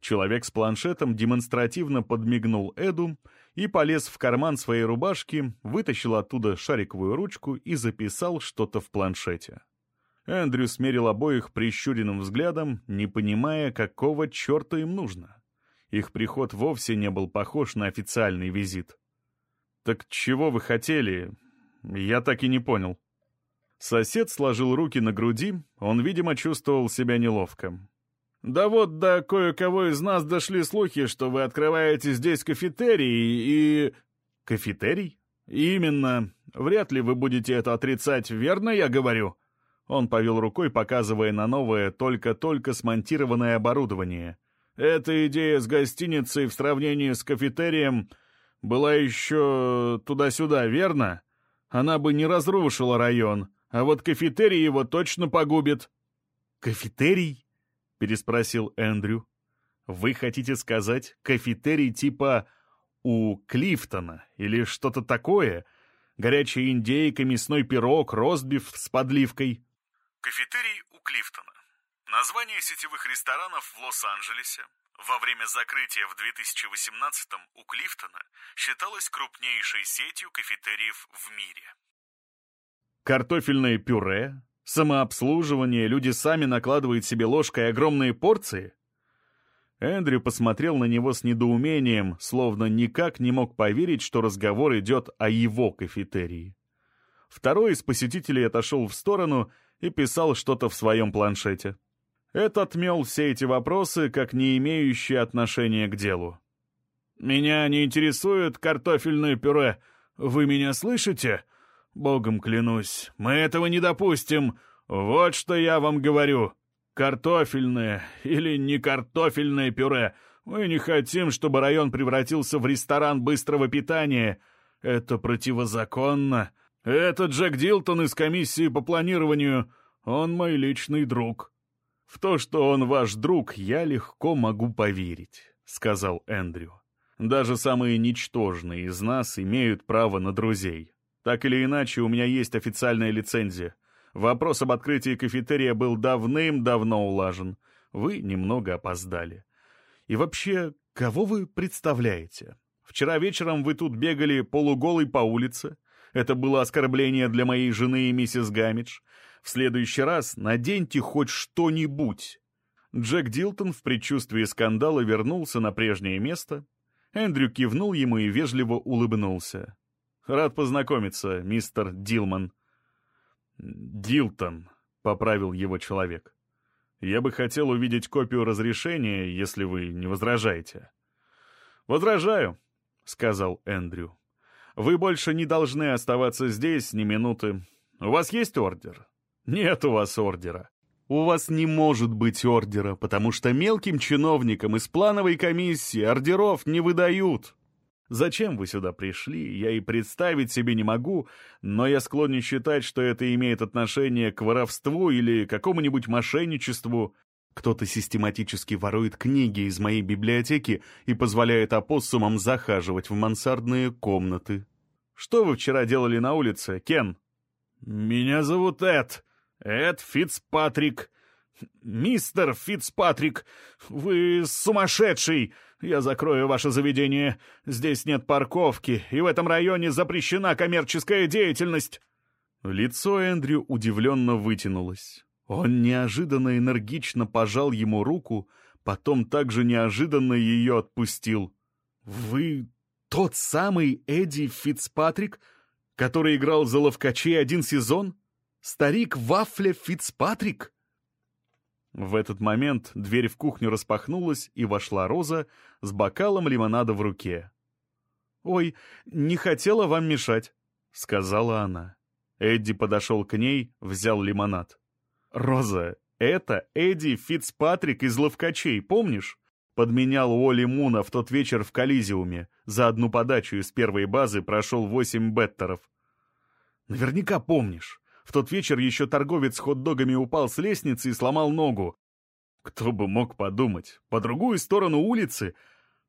Человек с планшетом демонстративно подмигнул Эду и полез в карман своей рубашки, вытащил оттуда шариковую ручку и записал что-то в планшете. Эндрю смерил обоих прищуренным взглядом, не понимая, какого черта им нужно. Их приход вовсе не был похож на официальный визит. «Так чего вы хотели? Я так и не понял», Сосед сложил руки на груди, он, видимо, чувствовал себя неловко. «Да вот до кое-кого из нас дошли слухи, что вы открываете здесь кафетерий и...» «Кафетерий?» «Именно. Вряд ли вы будете это отрицать, верно я говорю?» Он повел рукой, показывая на новое, только-только смонтированное оборудование. Эта идея с гостиницей в сравнении с кафетерием была еще туда-сюда, верно? Она бы не разрушила район, а вот кафетерий его точно погубит». «Кафетерий?» — переспросил Эндрю. «Вы хотите сказать кафетерий типа у Клифтона или что-то такое? Горячая индейка, мясной пирог, ростбиф с подливкой?» Кафетерий у Клифтона. Название сетевых ресторанов в Лос-Анджелесе во время закрытия в 2018-м у Клифтона считалось крупнейшей сетью кафетериев в мире. Картофельное пюре, самообслуживание, люди сами накладывают себе ложкой огромные порции? Эндрю посмотрел на него с недоумением, словно никак не мог поверить, что разговор идет о его кафетерии. Второй из посетителей отошел в сторону и писал что-то в своем планшете. Этот мел все эти вопросы, как не имеющие отношения к делу. «Меня не интересует картофельное пюре. Вы меня слышите?» Богом клянусь, мы этого не допустим. Вот что я вам говорю. Картофельное или не картофельное пюре. Мы не хотим, чтобы район превратился в ресторан быстрого питания. Это противозаконно. Это Джек Дилтон из комиссии по планированию. Он мой личный друг. В то, что он ваш друг, я легко могу поверить, сказал Эндрю. Даже самые ничтожные из нас имеют право на друзей. Так или иначе, у меня есть официальная лицензия. Вопрос об открытии кафетерия был давным-давно улажен. Вы немного опоздали. И вообще, кого вы представляете? Вчера вечером вы тут бегали полуголый по улице. Это было оскорбление для моей жены и миссис Гамидж. В следующий раз наденьте хоть что-нибудь. Джек Дилтон в предчувствии скандала вернулся на прежнее место. Эндрю кивнул ему и вежливо улыбнулся. Рад познакомиться, мистер Дилман. Дилтон, поправил его человек. Я бы хотел увидеть копию разрешения, если вы не возражаете. Возражаю, сказал Эндрю. Вы больше не должны оставаться здесь ни минуты. У вас есть ордер? Нет у вас ордера. У вас не может быть ордера, потому что мелким чиновникам из плановой комиссии ордеров не выдают. Зачем вы сюда пришли, я и представить себе не могу, но я склонен считать, что это имеет отношение к воровству или какому-нибудь мошенничеству. Кто-то систематически ворует книги из моей библиотеки и позволяет опоссумам захаживать в мансардные комнаты. Что вы вчера делали на улице, Кен? Меня зовут Эд. Эд Фицпатрик. Мистер Фицпатрик, вы сумасшедший! Я закрою ваше заведение. Здесь нет парковки, и в этом районе запрещена коммерческая деятельность». Лицо Эндрю удивленно вытянулось. Он неожиданно энергично пожал ему руку, потом также неожиданно ее отпустил. «Вы тот самый Эдди Фицпатрик, который играл за ловкачей один сезон? Старик Вафля Фицпатрик?» В этот момент дверь в кухню распахнулась, и вошла Роза с бокалом лимонада в руке. «Ой, не хотела вам мешать», — сказала она. Эдди подошел к ней, взял лимонад. «Роза, это Эдди Фицпатрик из «Ловкачей», помнишь?» Подменял Уолли Муна в тот вечер в Коллизиуме. За одну подачу из первой базы прошел восемь беттеров. «Наверняка помнишь. В тот вечер еще торговец хот-догами упал с лестницы и сломал ногу. Кто бы мог подумать, по другую сторону улицы...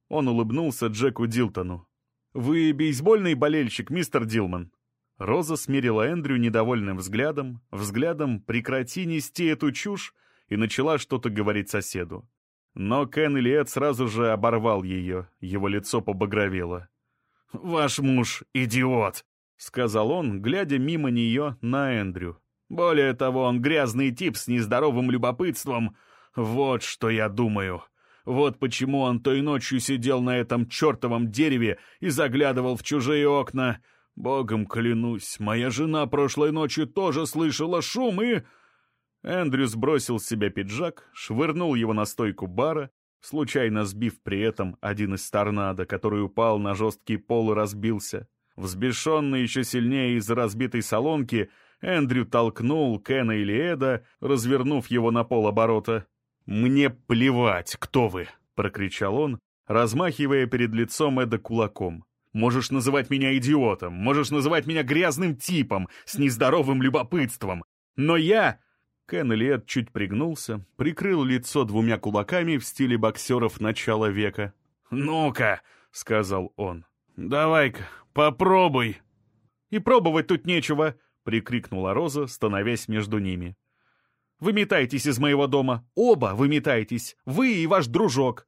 Он улыбнулся Джеку Дилтону. «Вы бейсбольный болельщик, мистер Дилман?» Роза смирила Эндрю недовольным взглядом, взглядом «прекрати нести эту чушь» и начала что-то говорить соседу. Но Кен Ильет сразу же оборвал ее, его лицо побагровело. «Ваш муж — идиот!» — сказал он, глядя мимо нее на Эндрю. «Более того, он грязный тип с нездоровым любопытством. Вот что я думаю. Вот почему он той ночью сидел на этом чертовом дереве и заглядывал в чужие окна. Богом клянусь, моя жена прошлой ночью тоже слышала шум и...» Эндрю сбросил с себя пиджак, швырнул его на стойку бара, случайно сбив при этом один из торнадо, который упал на жесткий пол и разбился. Взбешенный еще сильнее из-за разбитой солонки, Эндрю толкнул Кена или Эда, развернув его на полоборота. «Мне плевать, кто вы. прокричал он, размахивая перед лицом Эда кулаком. «Можешь называть меня идиотом, можешь называть меня грязным типом, с нездоровым любопытством, но я...» Кен Элиэт чуть пригнулся, прикрыл лицо двумя кулаками в стиле боксеров начала века. «Ну-ка», — сказал он, — «давай-ка, попробуй». «И пробовать тут нечего», — прикрикнула Роза, становясь между ними. «Вы метаетесь из моего дома, оба вы метаетесь, вы и ваш дружок».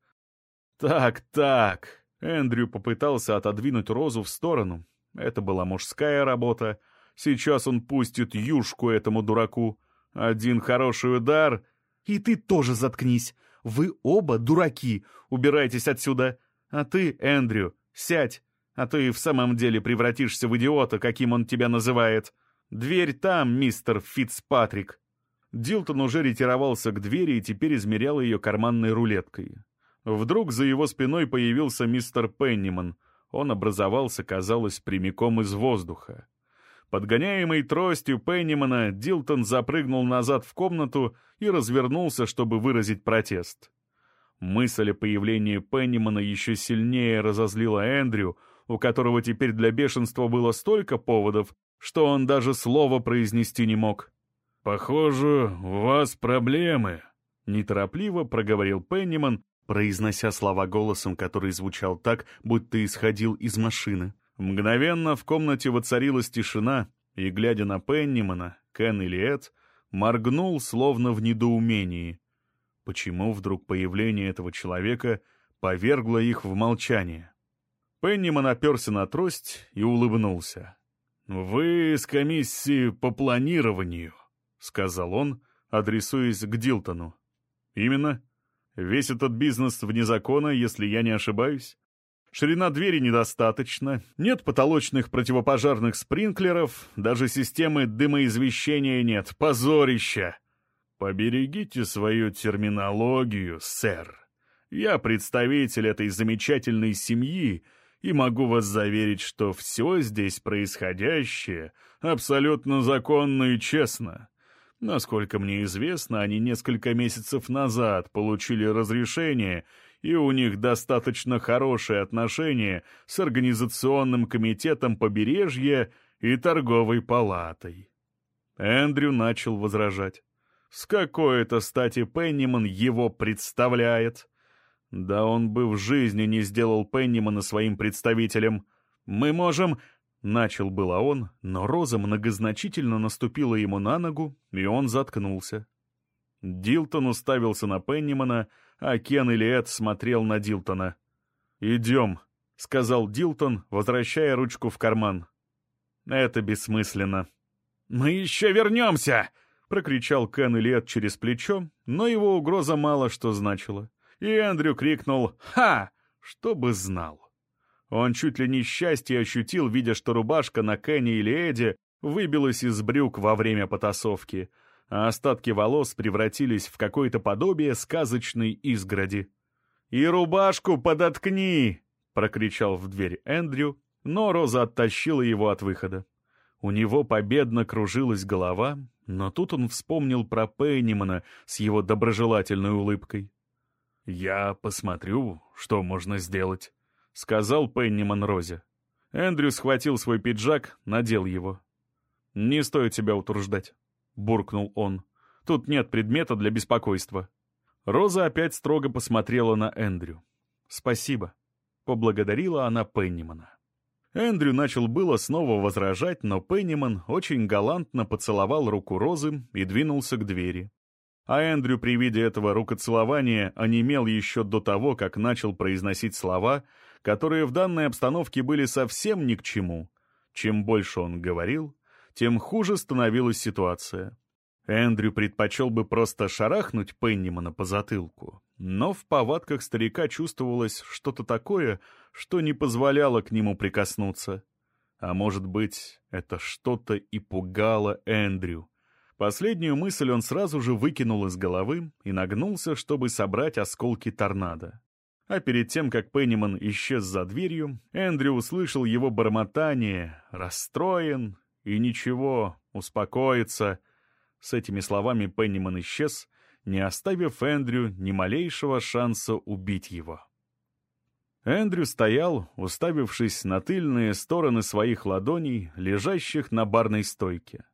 «Так, так», — Эндрю попытался отодвинуть Розу в сторону. Это была мужская работа. Сейчас он пустит юшку этому дураку. Один хороший удар... И ты тоже заткнись. Вы оба дураки. Убирайтесь отсюда. А ты, Эндрю, сядь, а то и в самом деле превратишься в идиота, каким он тебя называет. Дверь там, мистер Фицпатрик. Дилтон уже ретировался к двери и теперь измерял ее карманной рулеткой. Вдруг за его спиной появился мистер Пенниман. Он образовался, казалось, прямиком из воздуха. Подгоняемый тростью Пеннимана, Дилтон запрыгнул назад в комнату и развернулся, чтобы выразить протест. Мысль о появлении Пеннимана еще сильнее разозлила Эндрю, у которого теперь для бешенства было столько поводов, что он даже слова произнести не мог. «Похоже, у вас проблемы», — неторопливо проговорил Пенниман, произнося слова голосом, который звучал так, будто исходил из машины. Мгновенно в комнате воцарилась тишина, и, глядя на Пеннимана, Кен или Эд, моргнул, словно в недоумении. Почему вдруг появление этого человека повергло их в молчание? Пенниман оперся на трость и улыбнулся. «Вы из комиссии по планированию», — сказал он, адресуясь к Дилтону. «Именно. Весь этот бизнес вне закона, если я не ошибаюсь. Ширина двери недостаточно, нет потолочных противопожарных спринклеров, даже системы дымоизвещения нет. Позорище! Поберегите свою терминологию, сэр. Я представитель этой замечательной семьи и могу вас заверить, что все здесь происходящее абсолютно законно и честно. Насколько мне известно, они несколько месяцев назад получили разрешение и у них достаточно хорошие отношения с Организационным комитетом побережья и торговой палатой. Эндрю начал возражать. С какой это стати Пенниман его представляет? Да он бы в жизни не сделал Пеннимана своим представителем. Мы можем... Начал было он, но Роза многозначительно наступила ему на ногу, и он заткнулся. Дилтон уставился на Пеннимана, а Кен Илиэт смотрел на Дилтона. «Идем», — сказал Дилтон, возвращая ручку в карман. «Это бессмысленно». «Мы еще вернемся!» — прокричал Кен Илиэт через плечо, но его угроза мало что значила. И Эндрю крикнул «Ха!», чтобы знал. Он чуть ли не счастье ощутил, видя, что рубашка на Кенни или Эдди выбилась из брюк во время потасовки — а остатки волос превратились в какое-то подобие сказочной изгороди. «И рубашку подоткни!» — прокричал в дверь Эндрю, но Роза оттащила его от выхода. У него победно кружилась голова, но тут он вспомнил про Пеннимана с его доброжелательной улыбкой. «Я посмотрю, что можно сделать», — сказал Пенниман Розе. Эндрю схватил свой пиджак, надел его. «Не стоит себя утруждать буркнул он. «Тут нет предмета для беспокойства». Роза опять строго посмотрела на Эндрю. «Спасибо», — поблагодарила она Пеннимана. Эндрю начал было снова возражать, но Пенниман очень галантно поцеловал руку Розы и двинулся к двери. А Эндрю при виде этого рукоцелования онемел еще до того, как начал произносить слова, которые в данной обстановке были совсем ни к чему. Чем больше он говорил, тем хуже становилась ситуация. Эндрю предпочел бы просто шарахнуть Пеннимана по затылку, но в повадках старика чувствовалось что-то такое, что не позволяло к нему прикоснуться. А может быть, это что-то и пугало Эндрю. Последнюю мысль он сразу же выкинул из головы и нагнулся, чтобы собрать осколки торнадо. А перед тем, как Пенниман исчез за дверью, Эндрю услышал его бормотание, расстроен, и ничего, успокоиться. С этими словами Пенниман исчез, не оставив Эндрю ни малейшего шанса убить его. Эндрю стоял, уставившись на тыльные стороны своих ладоней, лежащих на барной стойке.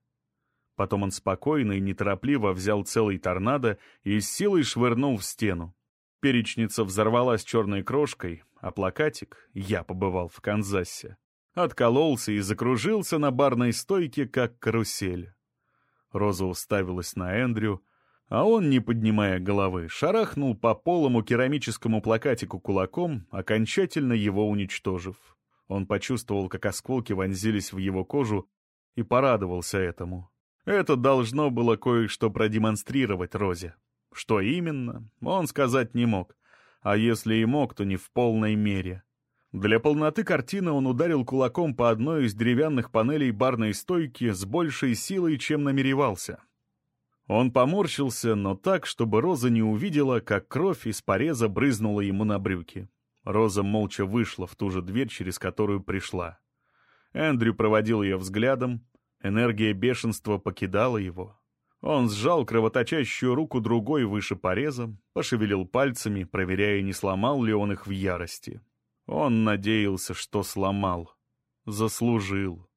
Потом он спокойно и неторопливо взял целый торнадо и с силой швырнул в стену. Перечница взорвалась черной крошкой, а плакатик «Я побывал в Канзасе» откололся и закружился на барной стойке, как карусель. Роза уставилась на Эндрю, а он, не поднимая головы, шарахнул по полому керамическому плакатику кулаком, окончательно его уничтожив. Он почувствовал, как осколки вонзились в его кожу, и порадовался этому. Это должно было кое-что продемонстрировать Розе. Что именно, он сказать не мог. А если и мог, то не в полной мере. Для полноты картины он ударил кулаком по одной из деревянных панелей барной стойки с большей силой, чем намеревался. Он поморщился, но так, чтобы Роза не увидела, как кровь из пореза брызнула ему на брюки. Роза молча вышла в ту же дверь, через которую пришла. Эндрю проводил ее взглядом, Энергия бешенства покидала его. Он сжал кровоточащую руку другой выше пореза, пошевелил пальцами, проверяя, не сломал ли он их в ярости. Он надеялся, что сломал. Заслужил.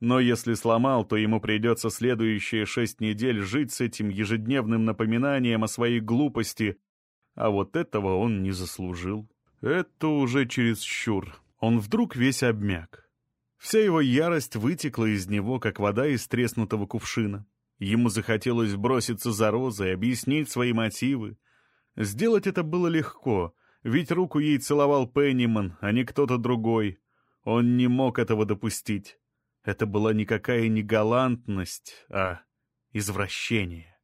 Но если сломал, то ему придется следующие шесть недель жить с этим ежедневным напоминанием о своей глупости, а вот этого он не заслужил. Это уже чересчур. Он вдруг весь обмяк. Вся его ярость вытекла из него, как вода из треснутого кувшина. Ему захотелось броситься за Розой, объяснить свои мотивы. Сделать это было легко, ведь руку ей целовал Пенниман, а не кто-то другой. Он не мог этого допустить. Это была никакая не галантность, а извращение.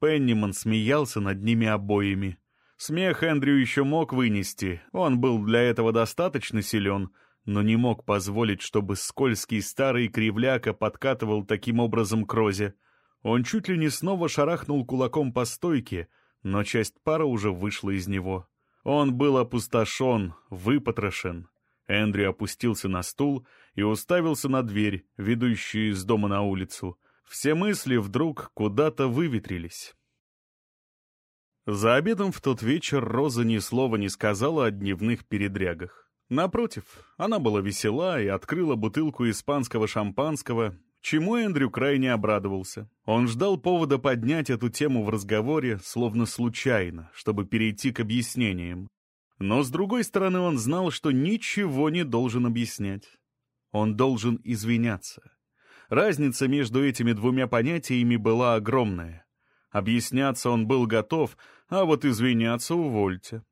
Пенниман смеялся над ними обоими. Смех Эндрю еще мог вынести, он был для этого достаточно силен — но не мог позволить, чтобы скользкий старый кривляка подкатывал таким образом к Розе. Он чуть ли не снова шарахнул кулаком по стойке, но часть пара уже вышла из него. Он был опустошен, выпотрошен. Эндрю опустился на стул и уставился на дверь, ведущую из дома на улицу. Все мысли вдруг куда-то выветрились. За обедом в тот вечер Роза ни слова не сказала о дневных передрягах. Напротив, она была весела и открыла бутылку испанского шампанского, чему Эндрю крайне обрадовался. Он ждал повода поднять эту тему в разговоре, словно случайно, чтобы перейти к объяснениям. Но, с другой стороны, он знал, что ничего не должен объяснять. Он должен извиняться. Разница между этими двумя понятиями была огромная. Объясняться он был готов, а вот извиняться увольте.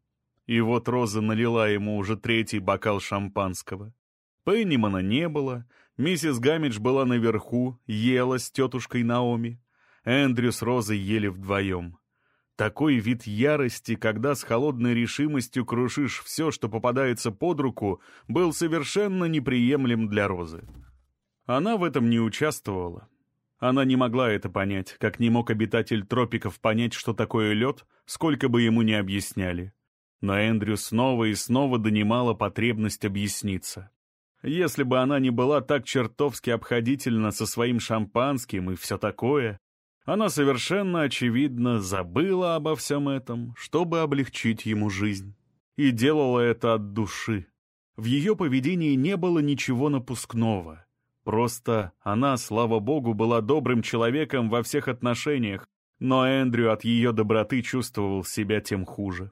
И вот Роза налила ему уже третий бокал шампанского. Пеннимана не было, миссис Гамидж была наверху, ела с тетушкой Наоми. Эндрю с Розой ели вдвоем. Такой вид ярости, когда с холодной решимостью крушишь все, что попадается под руку, был совершенно неприемлем для Розы. Она в этом не участвовала. Она не могла это понять, как не мог обитатель тропиков понять, что такое лед, сколько бы ему ни объясняли но Эндрю снова и снова донимала потребность объясниться. Если бы она не была так чертовски обходительна со своим шампанским и все такое, она совершенно очевидно забыла обо всем этом, чтобы облегчить ему жизнь. И делала это от души. В ее поведении не было ничего напускного. Просто она, слава богу, была добрым человеком во всех отношениях, но Эндрю от ее доброты чувствовал себя тем хуже.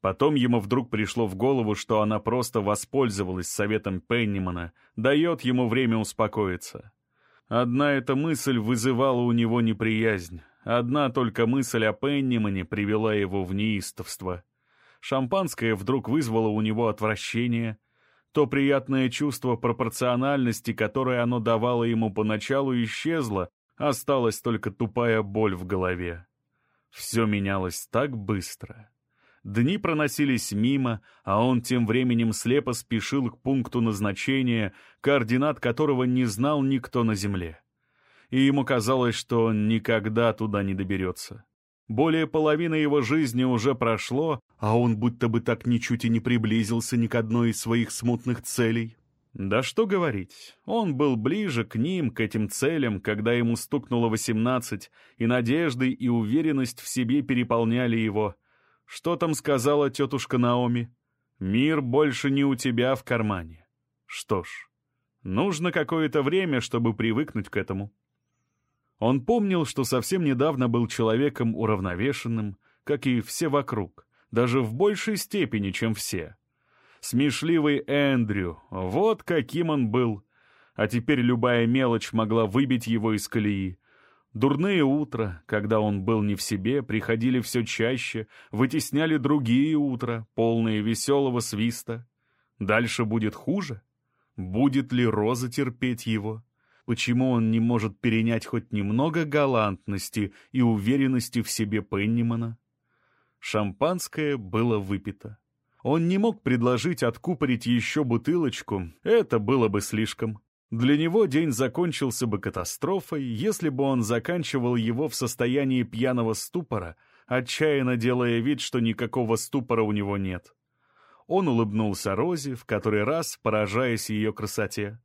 Потом ему вдруг пришло в голову, что она просто воспользовалась советом Пеннимана, дает ему время успокоиться. Одна эта мысль вызывала у него неприязнь. Одна только мысль о Пеннимане привела его в неистовство. Шампанское вдруг вызвало у него отвращение. То приятное чувство пропорциональности, которое оно давало ему поначалу, исчезло, осталась только тупая боль в голове. Все менялось так быстро. Дни проносились мимо, а он тем временем слепо спешил к пункту назначения, координат которого не знал никто на Земле. И ему казалось, что он никогда туда не доберется. Более половины его жизни уже прошло, а он будто бы так ничуть и не приблизился ни к одной из своих смутных целей. Да что говорить, он был ближе к ним, к этим целям, когда ему стукнуло восемнадцать, и надежды и уверенность в себе переполняли его. Что там сказала тетушка Наоми? «Мир больше не у тебя в кармане». Что ж, нужно какое-то время, чтобы привыкнуть к этому. Он помнил, что совсем недавно был человеком уравновешенным, как и все вокруг, даже в большей степени, чем все. Смешливый Эндрю, вот каким он был. А теперь любая мелочь могла выбить его из колеи. Дурные утра, когда он был не в себе, приходили все чаще, вытесняли другие утра, полные веселого свиста. Дальше будет хуже? Будет ли Роза терпеть его? Почему он не может перенять хоть немного галантности и уверенности в себе Пеннимана? Шампанское было выпито. Он не мог предложить откупорить еще бутылочку, это было бы слишком. Для него день закончился бы катастрофой, если бы он заканчивал его в состоянии пьяного ступора, отчаянно делая вид, что никакого ступора у него нет. Он улыбнулся Розе, в который раз поражаясь ее красоте.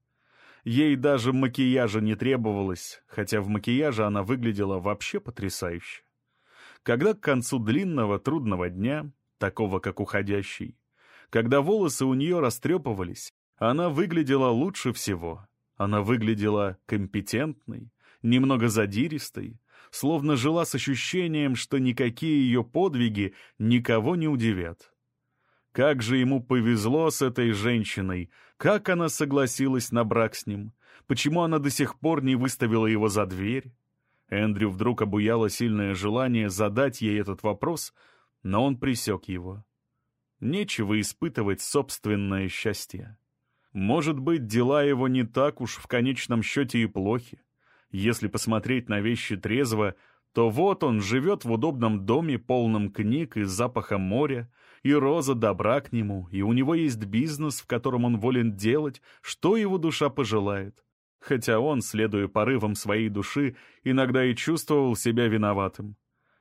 Ей даже макияжа не требовалось, хотя в макияже она выглядела вообще потрясающе. Когда к концу длинного трудного дня такого как уходящий. Когда волосы у нее растрепывались, она выглядела лучше всего. Она выглядела компетентной, немного задиристой, словно жила с ощущением, что никакие ее подвиги никого не удивят. Как же ему повезло с этой женщиной, как она согласилась на брак с ним, почему она до сих пор не выставила его за дверь. Эндрю вдруг обуяло сильное желание задать ей этот вопрос, но он присек его. Нечего испытывать собственное счастье. Может быть, дела его не так уж в конечном счете и плохи. Если посмотреть на вещи трезво, то вот он живет в удобном доме, полном книг и запаха моря, и Роза добра к нему, и у него есть бизнес, в котором он волен делать, что его душа пожелает. Хотя он, следуя порывам своей души, иногда и чувствовал себя виноватым.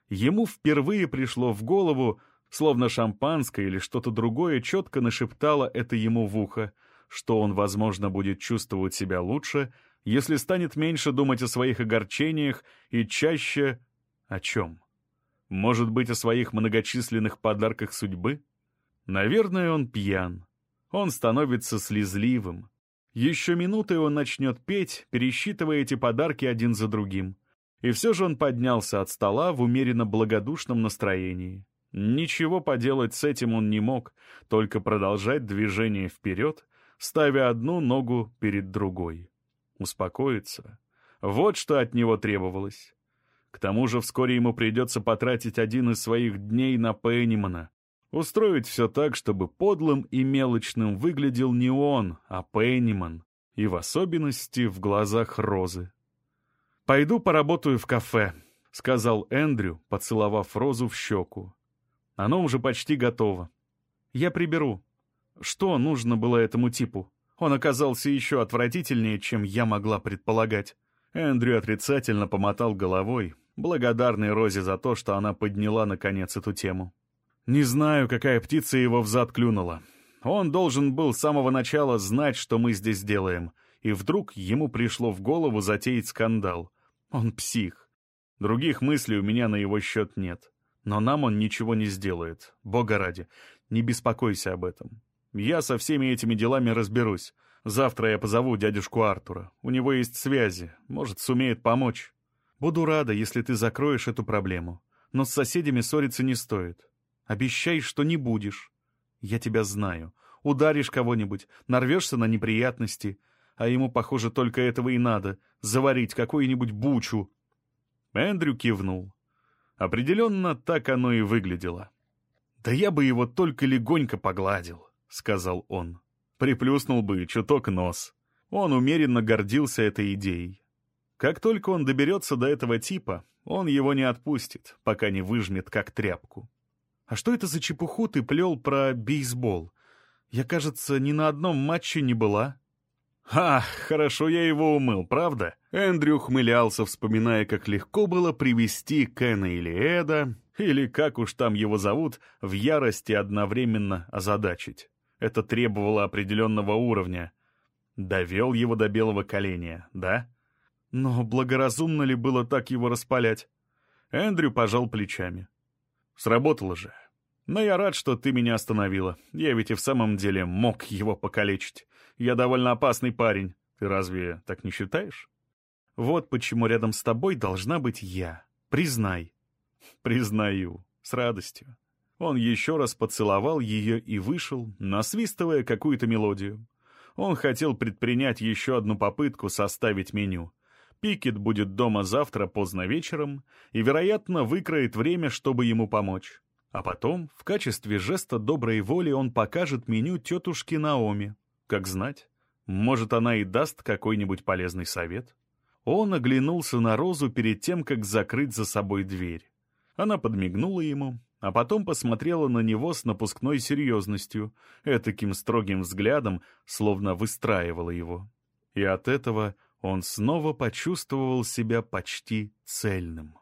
Ему впервые пришло в голову, словно шампанское или что-то другое четко нашептало это ему в ухо, что он, возможно, будет чувствовать себя лучше, если станет меньше думать о своих огорчениях и чаще... О чем? Может быть, о своих многочисленных подарках судьбы? Наверное, он пьян. Он становится слезливым. Еще минуты он начнет петь, пересчитывая эти подарки один за другим. И все же он поднялся от стола в умеренно благодушном настроении. Ничего поделать с этим он не мог, только продолжать движение вперед, ставя одну ногу перед другой. Успокоиться. Вот что от него требовалось. К тому же вскоре ему придется потратить один из своих дней на Пеннимана. Устроить все так, чтобы подлым и мелочным выглядел не он, а Пенниман, и в особенности в глазах Розы. «Пойду поработаю в кафе», — сказал Эндрю, поцеловав Розу в щеку. «Оно уже почти готово. Я приберу. Что нужно было этому типу? Он оказался еще отвратительнее, чем я могла предполагать». Эндрю отрицательно помотал головой, благодарный Розе за то, что она подняла, наконец, эту тему. «Не знаю, какая птица его взад клюнула. Он должен был с самого начала знать, что мы здесь делаем, и вдруг ему пришло в голову затеять скандал. Он псих. Других мыслей у меня на его счет нет. Но нам он ничего не сделает. Бога ради, не беспокойся об этом. Я со всеми этими делами разберусь. Завтра я позову дядюшку Артура. У него есть связи. Может, сумеет помочь. Буду рада, если ты закроешь эту проблему. Но с соседями ссориться не стоит. Обещай, что не будешь. Я тебя знаю. Ударишь кого-нибудь, нарвешься на неприятности — а ему, похоже, только этого и надо — заварить какую-нибудь бучу. Эндрю кивнул. Определенно, так оно и выглядело. «Да я бы его только легонько погладил», — сказал он. Приплюснул бы чуток нос. Он умеренно гордился этой идеей. Как только он доберется до этого типа, он его не отпустит, пока не выжмет как тряпку. «А что это за чепуху ты плел про бейсбол? Я, кажется, ни на одном матче не была». «Ха, хорошо я его умыл, правда?» Эндрю хмылялся, вспоминая, как легко было привести Кена или Эда, или как уж там его зовут, в ярости одновременно озадачить. Это требовало определенного уровня. Довел его до белого коленя, да? Но благоразумно ли было так его распалять? Эндрю пожал плечами. Сработало же. Но я рад, что ты меня остановила. Я ведь и в самом деле мог его покалечить. Я довольно опасный парень. Ты разве так не считаешь? Вот почему рядом с тобой должна быть я. Признай. Признаю. С радостью. Он еще раз поцеловал ее и вышел, насвистывая какую-то мелодию. Он хотел предпринять еще одну попытку составить меню. Пикет будет дома завтра поздно вечером и, вероятно, выкроет время, чтобы ему помочь. А потом, в качестве жеста доброй воли, он покажет меню тетушке Наоми. Как знать, может, она и даст какой-нибудь полезный совет. Он оглянулся на Розу перед тем, как закрыть за собой дверь. Она подмигнула ему, а потом посмотрела на него с напускной серьезностью, этаким строгим взглядом, словно выстраивала его. И от этого он снова почувствовал себя почти цельным.